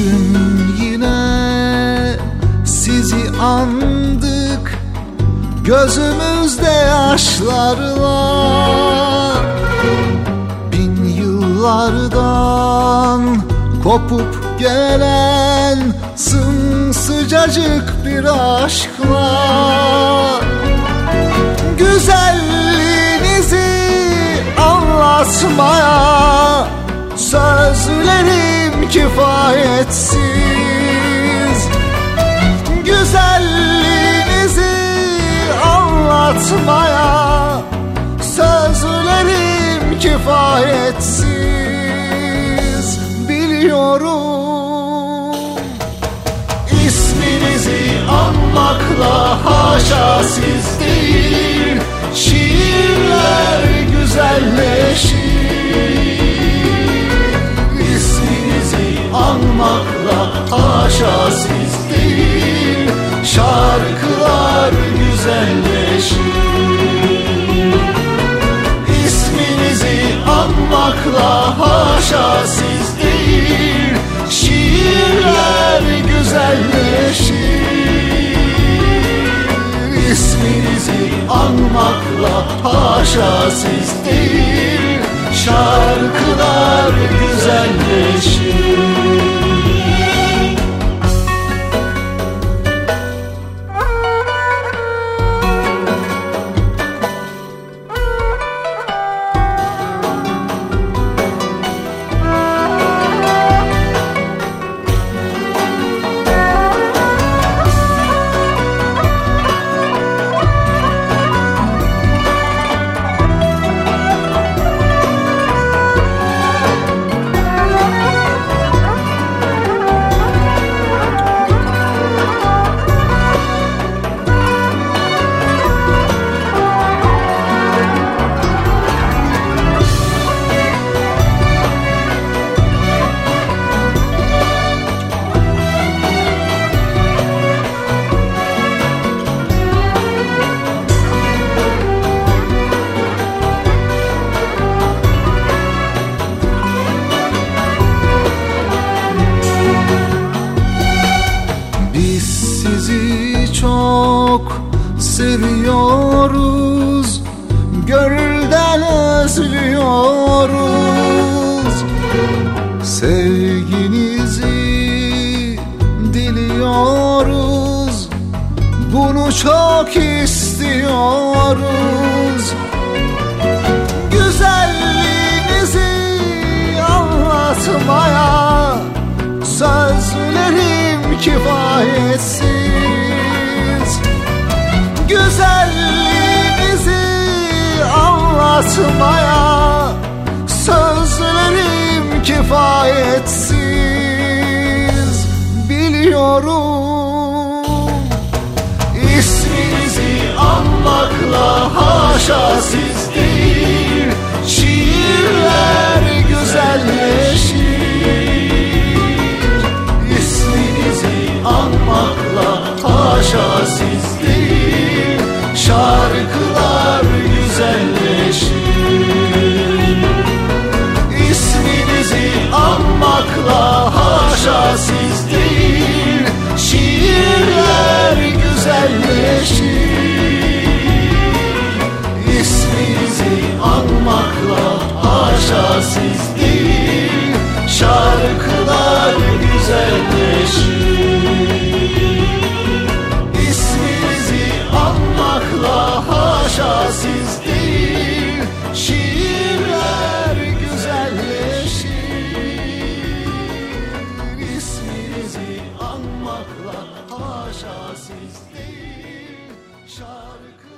gün yine sizi andık. Gözümüzde yaşlarla Bin yıllardan kopup gelen Sımsıcacık bir aşkla Güzelliğinizi anlatmaya kifayetsiz Güzelliğinizi anlatmaya Sözlerim kifayetsiz. Biliyorum İsminizi anmakla haşa siz haşa siz değil Şiirler güzelleşir. İsminizi anmakla haşa siz değil Şarkılar güzelleşir çok seviyoruz Gönülden özlüyoruz. Sevginizi diliyoruz. Bunu çok istiyoruz. Güzelliğinizi anlatmaya Sözlerim kifayetsiz Güzelliğinizi anlatmaya Sözlerim kifayetsiz. Biliyorum İsminizi anmakla haşa siz değil haşa siz değil Şiirler güzelleşir. İsminizi anmakla haşa siz değil Şarkı